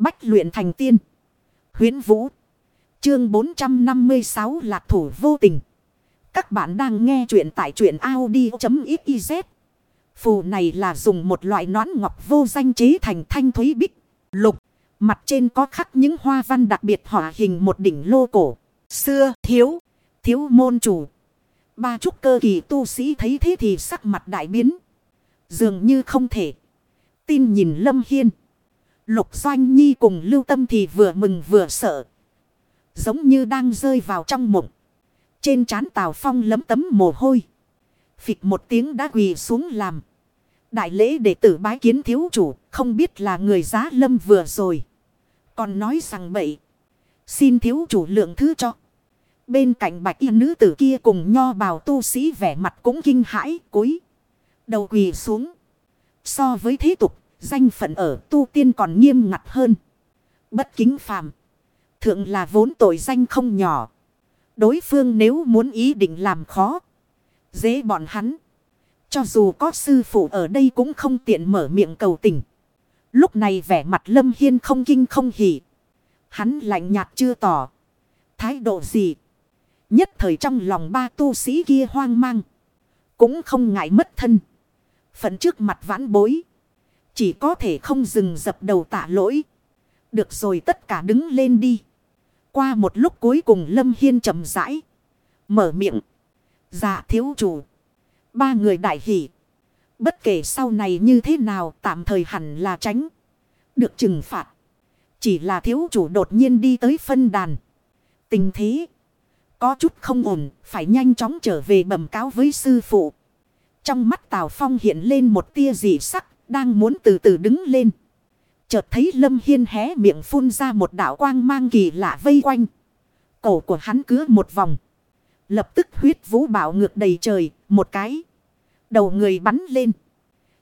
Bách luyện thành tiên. huyễn Vũ. Chương 456 Lạc Thủ Vô Tình. Các bạn đang nghe truyện tại truyện Audi.xyz. Phù này là dùng một loại nón ngọc vô danh chế thành thanh thúy bích. Lục. Mặt trên có khắc những hoa văn đặc biệt họa hình một đỉnh lô cổ. Xưa, thiếu. Thiếu môn chủ. Ba trúc cơ kỳ tu sĩ thấy thế thì sắc mặt đại biến. Dường như không thể. Tin nhìn Lâm Hiên. Lục Doanh Nhi cùng lưu tâm thì vừa mừng vừa sợ. Giống như đang rơi vào trong mộng. Trên trán Tào Phong lấm tấm mồ hôi. Phịch một tiếng đã quỳ xuống làm. Đại lễ đệ tử bái kiến thiếu chủ. Không biết là người giá lâm vừa rồi. Còn nói rằng bậy. Xin thiếu chủ lượng thứ cho. Bên cạnh bạch y nữ tử kia cùng nho bào tu sĩ vẻ mặt cũng kinh hãi cúi. Đầu quỳ xuống. So với thế tục, danh phận ở tu tiên còn nghiêm ngặt hơn. Bất kính phàm. Thượng là vốn tội danh không nhỏ. Đối phương nếu muốn ý định làm khó. Dễ bọn hắn. Cho dù có sư phụ ở đây cũng không tiện mở miệng cầu tình. Lúc này vẻ mặt lâm hiên không kinh không hỉ. Hắn lạnh nhạt chưa tỏ. Thái độ gì. Nhất thời trong lòng ba tu sĩ kia hoang mang. Cũng không ngại mất thân. Phận trước mặt vãn bối. Chỉ có thể không dừng dập đầu tạ lỗi. Được rồi tất cả đứng lên đi. Qua một lúc cuối cùng Lâm Hiên chậm rãi. Mở miệng. Dạ thiếu chủ. Ba người đại hỷ. Bất kể sau này như thế nào tạm thời hẳn là tránh. Được trừng phạt. Chỉ là thiếu chủ đột nhiên đi tới phân đàn. Tình thế. Có chút không ổn. Phải nhanh chóng trở về bẩm cáo với sư phụ. Trong mắt Tào Phong hiện lên một tia dị sắc. Đang muốn từ từ đứng lên. Chợt thấy Lâm Hiên hé miệng phun ra một đạo quang mang kỳ lạ vây quanh. Cổ của hắn cứ một vòng. Lập tức huyết vũ bạo ngược đầy trời. Một cái. Đầu người bắn lên.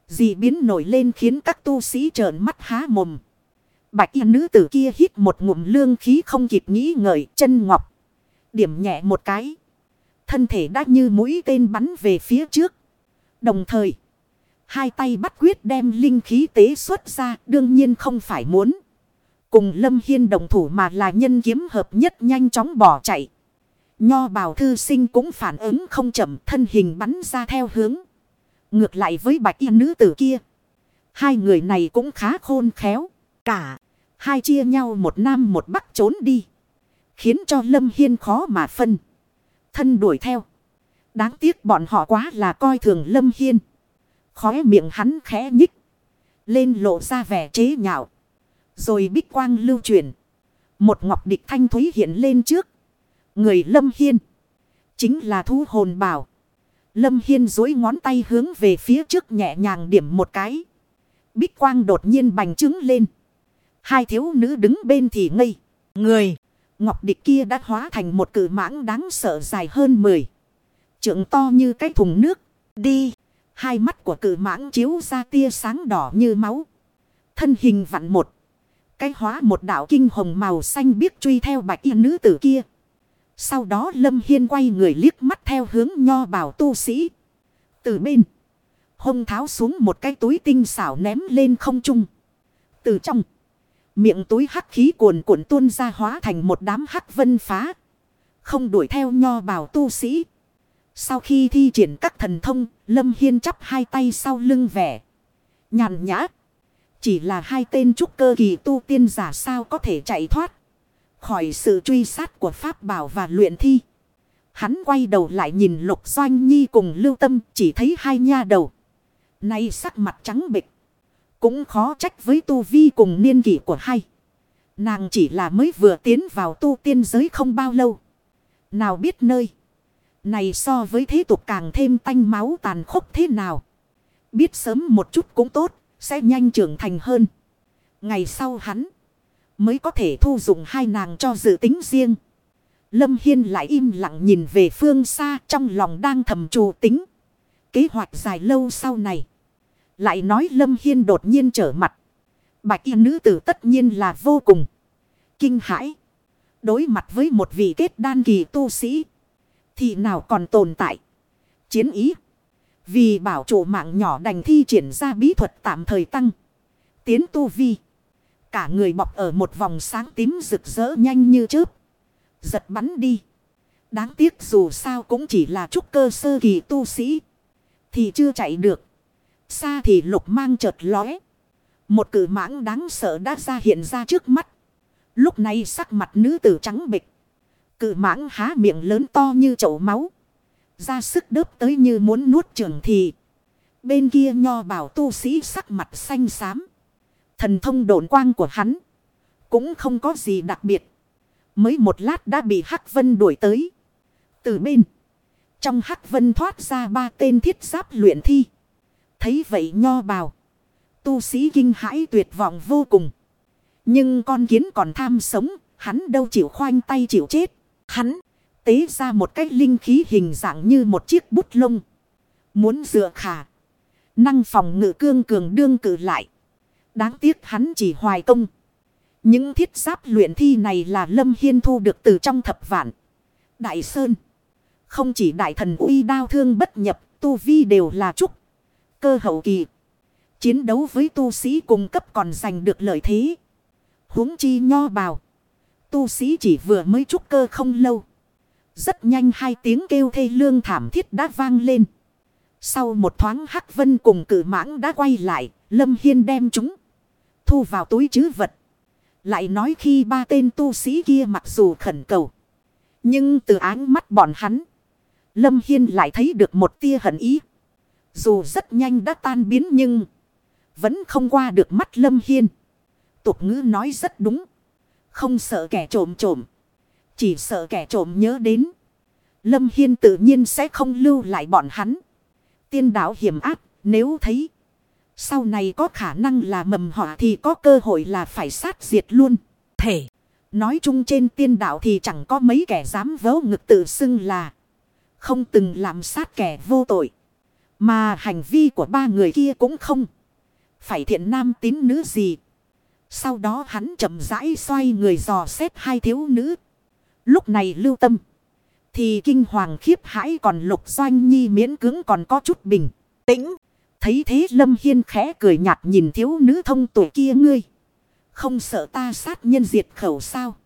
Dị biến nổi lên khiến các tu sĩ trợn mắt há mồm. Bạch y nữ tử kia hít một ngụm lương khí không kịp nghĩ ngợi, chân ngọc. Điểm nhẹ một cái. Thân thể đã như mũi tên bắn về phía trước. Đồng thời. Hai tay bắt quyết đem linh khí tế xuất ra. Đương nhiên không phải muốn. Cùng Lâm Hiên đồng thủ mà là nhân kiếm hợp nhất nhanh chóng bỏ chạy. Nho bào thư sinh cũng phản ứng không chậm, thân hình bắn ra theo hướng. Ngược lại với bạch y nữ tử kia. Hai người này cũng khá khôn khéo. Cả. Hai chia nhau một nam một bắc trốn đi. Khiến cho Lâm Hiên khó mà phân. Thân đuổi theo. Đáng tiếc bọn họ quá là coi thường Lâm Hiên. Khóe miệng hắn khẽ nhích. Lên lộ ra vẻ chế nhạo. Rồi bích quang lưu truyền Một ngọc địch thanh thúy hiện lên trước. Người Lâm Hiên. Chính là thú hồn bảo. Lâm Hiên dối ngón tay hướng về phía trước nhẹ nhàng điểm một cái. Bích quang đột nhiên bành trứng lên. Hai thiếu nữ đứng bên thì ngây. Người. Ngọc địch kia đã hóa thành một cự mãng đáng sợ dài hơn 10. Trượng to như cái thùng nước. Đi. Hai mắt của cử mãng chiếu ra tia sáng đỏ như máu. Thân hình vặn một. Cái hóa một đạo kinh hồng màu xanh biết truy theo bạch y nữ tử kia. Sau đó Lâm Hiên quay người liếc mắt theo hướng nho bảo tu sĩ. Từ bên. Hông tháo xuống một cái túi tinh xảo ném lên không trung. Từ trong. Miệng túi hắc khí cuồn cuộn tuôn ra hóa thành một đám hắc vân phá. Không đuổi theo nho bảo tu sĩ. Sau khi thi triển các thần thông, Lâm Hiên chắp hai tay sau lưng vẻ. Nhàn nhã. Chỉ là hai tên trúc cơ kỳ tu tiên giả sao có thể chạy thoát. Khỏi sự truy sát của Pháp Bảo và luyện thi. Hắn quay đầu lại nhìn Lục Doanh Nhi cùng lưu tâm chỉ thấy hai nha đầu. Nay sắc mặt trắng bịch. Cũng khó trách với tu vi cùng niên kỷ của hai. Nàng chỉ là mới vừa tiến vào tu tiên giới không bao lâu. Nào biết nơi. Này so với thế tục càng thêm tanh máu tàn khốc thế nào. Biết sớm một chút cũng tốt. Sẽ nhanh trưởng thành hơn. Ngày sau hắn. Mới có thể thu dụng hai nàng cho dự tính riêng. Lâm Hiên lại im lặng nhìn về phương xa trong lòng đang thầm trù tính. Kế hoạch dài lâu sau này. Lại nói Lâm Hiên đột nhiên trở mặt. Bạch y nữ tử tất nhiên là vô cùng. Kinh hãi. Đối mặt với một vị kết đan kỳ tu sĩ. Thì nào còn tồn tại. Chiến ý. Vì bảo chủ mạng nhỏ đành thi triển ra bí thuật tạm thời tăng. Tiến tu vi. Cả người bọc ở một vòng sáng tím rực rỡ nhanh như chớp. Giật bắn đi. Đáng tiếc dù sao cũng chỉ là trúc cơ sơ kỳ tu sĩ. Thì chưa chạy được. Xa thì lục mang chợt lóe. Một cử mãng đáng sợ đã ra hiện ra trước mắt. Lúc này sắc mặt nữ tử trắng bịch. Cự mãng há miệng lớn to như chậu máu. Ra sức đớp tới như muốn nuốt trường thì. Bên kia nho bảo tu sĩ sắc mặt xanh xám. Thần thông độn quang của hắn. Cũng không có gì đặc biệt. Mới một lát đã bị Hắc Vân đuổi tới. Từ bên. Trong Hắc Vân thoát ra ba tên thiết giáp luyện thi. Thấy vậy nho bào. Tu sĩ kinh hãi tuyệt vọng vô cùng. Nhưng con kiến còn tham sống. Hắn đâu chịu khoanh tay chịu chết. Hắn tế ra một cái linh khí hình dạng như một chiếc bút lông. Muốn dựa khả. Năng phòng ngự cương cường đương cử lại. Đáng tiếc hắn chỉ hoài công. Những thiết giáp luyện thi này là Lâm Hiên thu được từ trong thập vạn. Đại Sơn. Không chỉ đại thần uy đao thương bất nhập, tu vi đều là trúc. Cơ hậu kỳ. Chiến đấu với tu sĩ cùng cấp còn giành được lợi thế. huống chi nho bào. Tu sĩ chỉ vừa mới trúc cơ không lâu. Rất nhanh hai tiếng kêu thê lương thảm thiết đã vang lên. Sau một thoáng hắc vân cùng cử mãng đã quay lại, Lâm Hiên đem chúng thu vào túi chứ vật. Lại nói khi ba tên tu sĩ kia mặc dù khẩn cầu. Nhưng từ áng mắt bọn hắn. Lâm Hiên lại thấy được một tia hận ý. Dù rất nhanh đã tan biến nhưng. Vẫn không qua được mắt Lâm Hiên. Tục ngữ nói rất đúng. Không sợ kẻ trộm trộm. Chỉ sợ kẻ trộm nhớ đến. Lâm Hiên tự nhiên sẽ không lưu lại bọn hắn. Tiên đạo hiểm áp nếu thấy. Sau này có khả năng là mầm họa thì có cơ hội là phải sát diệt luôn. Thể. Nói chung trên tiên đạo thì chẳng có mấy kẻ dám vớ ngực tự xưng là. Không từng làm sát kẻ vô tội. Mà hành vi của ba người kia cũng không. Phải thiện nam tín nữ gì. Sau đó hắn chậm rãi xoay người dò xét hai thiếu nữ. Lúc này lưu tâm. Thì kinh hoàng khiếp hãi còn lục doanh nhi miễn cứng còn có chút bình tĩnh. Thấy thế Lâm Hiên khẽ cười nhạt nhìn thiếu nữ thông tuổi kia, ngươi. Không sợ ta sát nhân diệt khẩu sao?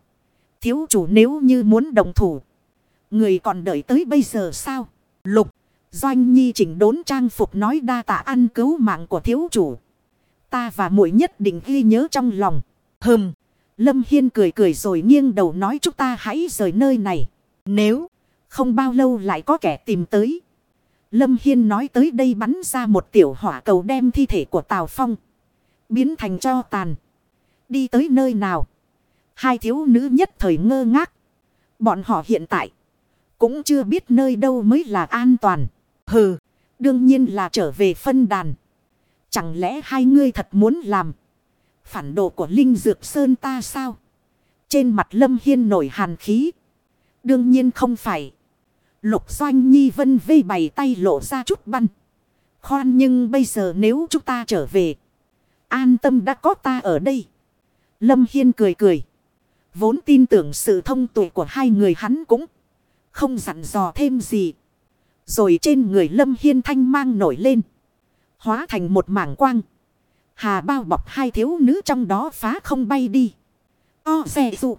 Thiếu chủ nếu như muốn đồng thủ. Người còn đợi tới bây giờ sao? Lục. Doanh Nhi chỉnh đốn trang phục nói, đa tạ ăn cứu mạng của thiếu chủ. Ta và muội nhất định ghi nhớ trong lòng. Hừm. Lâm Hiên cười cười rồi nghiêng đầu nói chúng ta hãy rời nơi này. Nếu không bao lâu lại có kẻ tìm tới. Lâm Hiên nói tới đây bắn ra một tiểu hỏa cầu đem thi thể của Tào Phong. Biến thành cho tàn. Đi tới nơi nào? Hai thiếu nữ nhất thời ngơ ngác. Bọn họ hiện tại. Cũng chưa biết nơi đâu mới là an toàn. Hừ. Đương nhiên là trở về phân đàn. Chẳng lẽ hai ngươi thật muốn làm. Phản đồ của Linh Dược Sơn ta sao? Trên mặt Lâm Hiên nổi hàn khí. Đương nhiên không phải. Lục Doanh Nhi Vân vây bày tay lộ ra chút băn. Khoan nhưng bây giờ nếu chúng ta trở về. An tâm đã có ta ở đây. Lâm Hiên cười cười. Vốn tin tưởng sự thông tuệ của hai người hắn cũng không dặn dò thêm gì. Rồi trên người Lâm Hiên thanh mang nổi lên. Hóa thành một mảng quang. Hà bao bọc hai thiếu nữ trong đó phá không bay đi. O xe dụ.